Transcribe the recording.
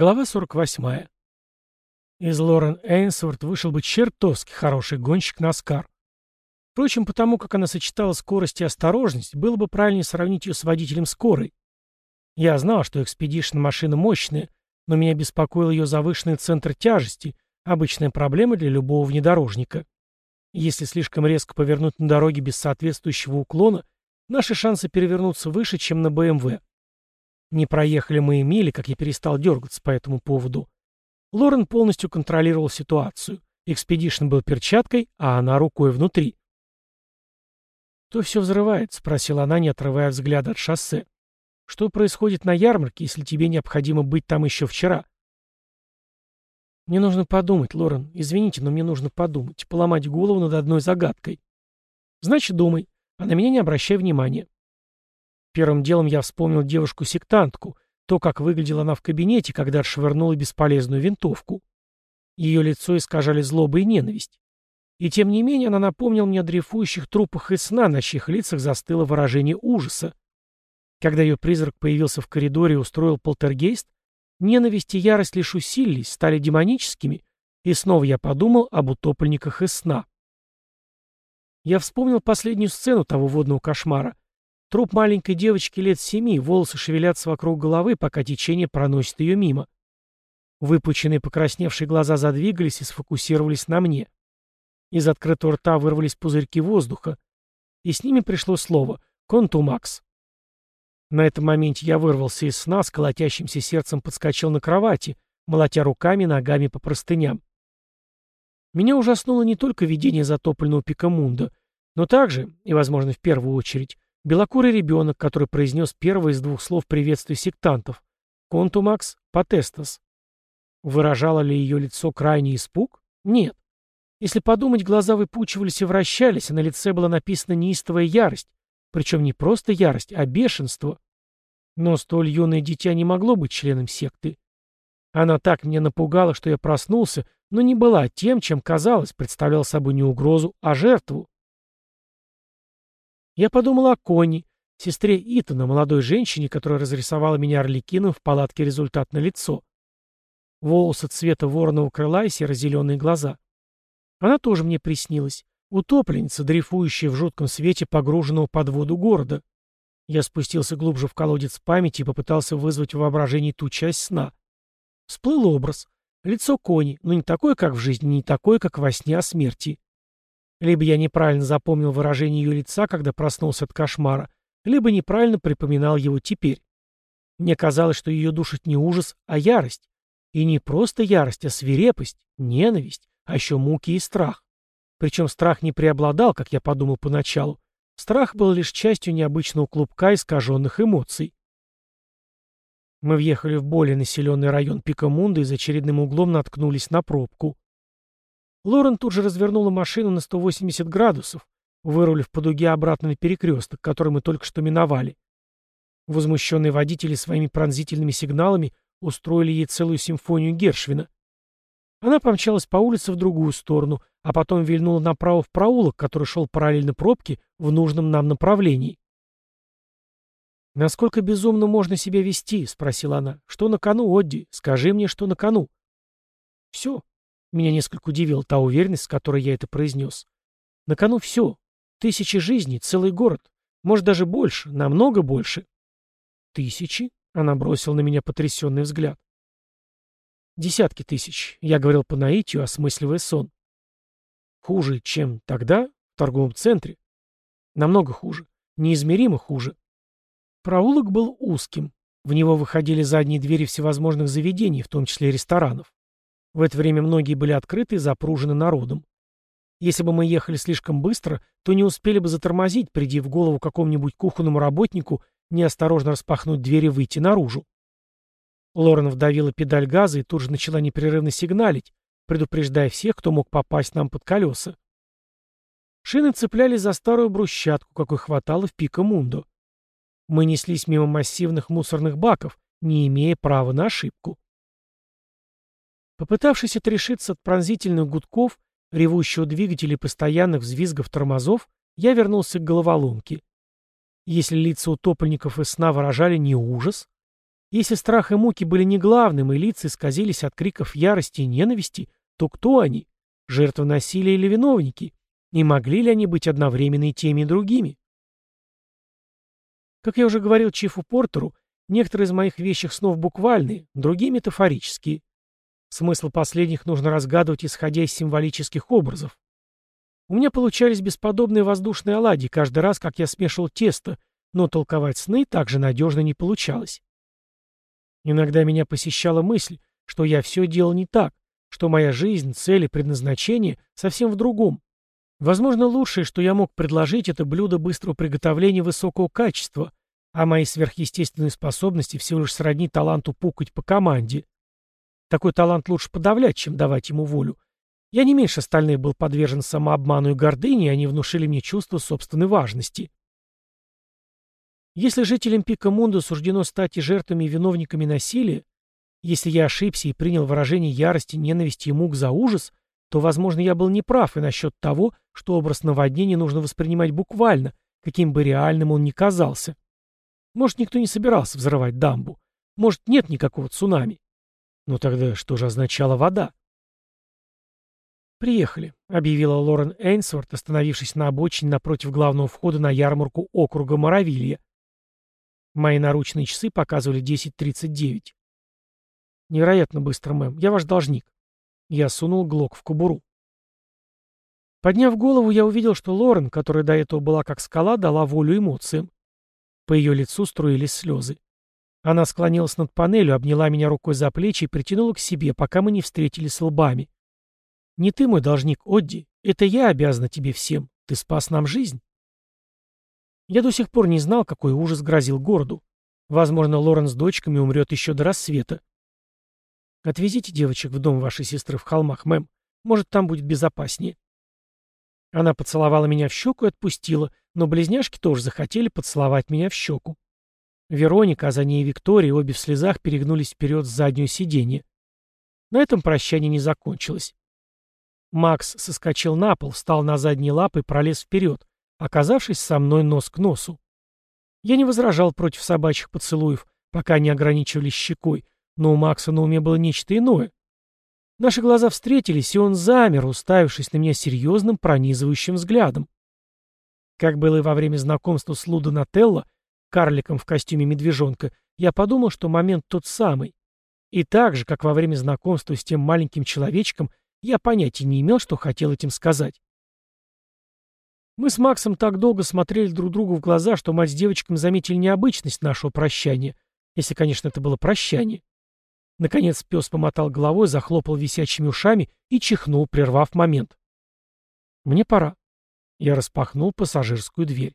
Глава 48. Из Лорен Эйнсворт вышел бы чертовски хороший гонщик Наскар. Впрочем, потому как она сочетала скорость и осторожность, было бы правильнее сравнить ее с водителем скорой. Я знал, что экспедишн машина мощная, но меня беспокоил ее завышенный центр тяжести, обычная проблема для любого внедорожника. Если слишком резко повернуть на дороге без соответствующего уклона, наши шансы перевернуться выше, чем на БМВ. Не проехали мы и мили, как я перестал дергаться по этому поводу. Лорен полностью контролировал ситуацию. Экспедишн был перчаткой, а она рукой внутри. «Кто все взрывает?» — спросила она, не отрывая взгляда от шоссе. «Что происходит на ярмарке, если тебе необходимо быть там еще вчера?» «Мне нужно подумать, Лорен. Извините, но мне нужно подумать. Поломать голову над одной загадкой». «Значит, думай. А на меня не обращай внимания. Первым делом я вспомнил девушку-сектантку, то, как выглядела она в кабинете, когда отшвырнула бесполезную винтовку. Ее лицо искажали злоба и ненависть. И тем не менее она напомнила мне о дрейфующих трупах из сна, на чьих лицах застыло выражение ужаса. Когда ее призрак появился в коридоре и устроил полтергейст, ненависть и ярость лишь усилились, стали демоническими, и снова я подумал об утопленниках из сна. Я вспомнил последнюю сцену того водного кошмара — Труп маленькой девочки лет семи, волосы шевелятся вокруг головы, пока течение проносит ее мимо. Выпученные покрасневшие глаза задвигались и сфокусировались на мне. Из открытого рта вырвались пузырьки воздуха, и с ними пришло слово «контумакс». На этом моменте я вырвался из сна, с колотящимся сердцем подскочил на кровати, молотя руками и ногами по простыням. Меня ужаснуло не только видение затопленного пикамунда, но также, и, возможно, в первую очередь, Белокурый ребенок, который произнес первое из двух слов приветствия сектантов. «Контумакс потестас». Выражало ли ее лицо крайний испуг? Нет. Если подумать, глаза выпучивались и вращались, а на лице была написана неистовая ярость. Причем не просто ярость, а бешенство. Но столь юное дитя не могло быть членом секты. Она так меня напугала, что я проснулся, но не была тем, чем казалось, представлял собой не угрозу, а жертву. Я подумал о Конни, сестре Итана, молодой женщине, которая разрисовала меня орликином в палатке результат на лицо. Волосы цвета вороного крыла и серо-зеленые глаза. Она тоже мне приснилась. Утопленница, дрейфующая в жутком свете погруженного под воду города. Я спустился глубже в колодец памяти и попытался вызвать в воображении ту часть сна. Всплыл образ. Лицо Кони, но не такое, как в жизни, не такое, как во сне о смерти. Либо я неправильно запомнил выражение ее лица, когда проснулся от кошмара, либо неправильно припоминал его теперь. Мне казалось, что ее душит не ужас, а ярость. И не просто ярость, а свирепость, ненависть, а еще муки и страх. Причем страх не преобладал, как я подумал поначалу. Страх был лишь частью необычного клубка искаженных эмоций. Мы въехали в более населенный район Пикамунда и за очередным углом наткнулись на пробку. Лорен тут же развернула машину на 180 градусов, вырулив по дуге обратно на перекресток, который мы только что миновали. Возмущенные водители своими пронзительными сигналами устроили ей целую симфонию Гершвина. Она помчалась по улице в другую сторону, а потом вильнула направо в проулок, который шел параллельно пробке в нужном нам направлении. «Насколько безумно можно себя вести?» — спросила она. «Что на кону, Одди? Скажи мне, что на кону?» «Все. Меня несколько удивила та уверенность, с которой я это произнес. На кону все. Тысячи жизней, целый город. Может, даже больше, намного больше. Тысячи? Она бросила на меня потрясенный взгляд. Десятки тысяч. Я говорил по наитию, осмысливая сон. Хуже, чем тогда, в торговом центре. Намного хуже. Неизмеримо хуже. Проулок был узким. В него выходили задние двери всевозможных заведений, в том числе ресторанов. В это время многие были открыты и запружены народом. Если бы мы ехали слишком быстро, то не успели бы затормозить, приди в голову какому-нибудь кухонному работнику неосторожно распахнуть дверь и выйти наружу. Лорен вдавила педаль газа и тут же начала непрерывно сигналить, предупреждая всех, кто мог попасть нам под колеса. Шины цеплялись за старую брусчатку, какой хватало в Пика Мундо. Мы неслись мимо массивных мусорных баков, не имея права на ошибку. Попытавшись отрешиться от пронзительных гудков, ревущего двигателя и постоянных взвизгов тормозов, я вернулся к головоломке. Если лица утопленников из сна выражали не ужас, Если страх и муки были не главным, и лица исказились от криков ярости и ненависти, то кто они? Жертвы насилия или виновники? И могли ли они быть одновременно и теми, и другими? Как я уже говорил Чифу Портеру, некоторые из моих вещих снов буквальные, другие метафорические. Смысл последних нужно разгадывать, исходя из символических образов. У меня получались бесподобные воздушные оладьи каждый раз, как я смешивал тесто, но толковать сны также надежно не получалось. Иногда меня посещала мысль, что я все делал не так, что моя жизнь, цель и предназначение совсем в другом. Возможно, лучшее, что я мог предложить, это блюдо быстрого приготовления высокого качества, а мои сверхъестественные способности всего лишь сродни таланту пукать по команде. Такой талант лучше подавлять, чем давать ему волю. Я не меньше остальных был подвержен самообману и гордыне, и они внушили мне чувство собственной важности. Если жителям Пика Мунду суждено стать и жертвами и виновниками насилия, если я ошибся и принял выражение ярости, ненависти и мук за ужас, то, возможно, я был неправ и насчет того, что образ наводнения нужно воспринимать буквально, каким бы реальным он ни казался. Может, никто не собирался взрывать дамбу. Может, нет никакого цунами. Но тогда что же означала вода? «Приехали», — объявила Лорен Эйнсворт, остановившись на обочине напротив главного входа на ярмарку округа Моровилья. Мои наручные часы показывали 10.39. «Невероятно быстро, мэм. Я ваш должник». Я сунул глок в кобуру. Подняв голову, я увидел, что Лорен, которая до этого была как скала, дала волю эмоциям. По ее лицу струились слезы. Она склонилась над панелью, обняла меня рукой за плечи и притянула к себе, пока мы не встретились лбами. «Не ты мой должник, Одди. Это я обязана тебе всем. Ты спас нам жизнь». Я до сих пор не знал, какой ужас грозил городу. Возможно, Лорен с дочками умрет еще до рассвета. Отвезите девочек в дом вашей сестры в холмах, мэм. Может, там будет безопаснее. Она поцеловала меня в щеку и отпустила, но близняшки тоже захотели поцеловать меня в щеку. Вероника, а за ней Виктория, обе в слезах перегнулись вперед с заднего сиденья. На этом прощание не закончилось. Макс соскочил на пол, встал на задние лапы и пролез вперед, оказавшись со мной нос к носу. Я не возражал против собачьих поцелуев, пока они ограничивались щекой, но у Макса на уме было нечто иное. Наши глаза встретились, и он замер, уставившись на меня серьезным, пронизывающим взглядом. Как было и во время знакомства с Лудо Нателло, карликом в костюме медвежонка, я подумал, что момент тот самый. И так же, как во время знакомства с тем маленьким человечком, я понятия не имел, что хотел этим сказать. Мы с Максом так долго смотрели друг другу в глаза, что мать с девочками заметили необычность нашего прощания, если, конечно, это было прощание. Наконец пес помотал головой, захлопал висячими ушами и чихнул, прервав момент. «Мне пора». Я распахнул пассажирскую дверь.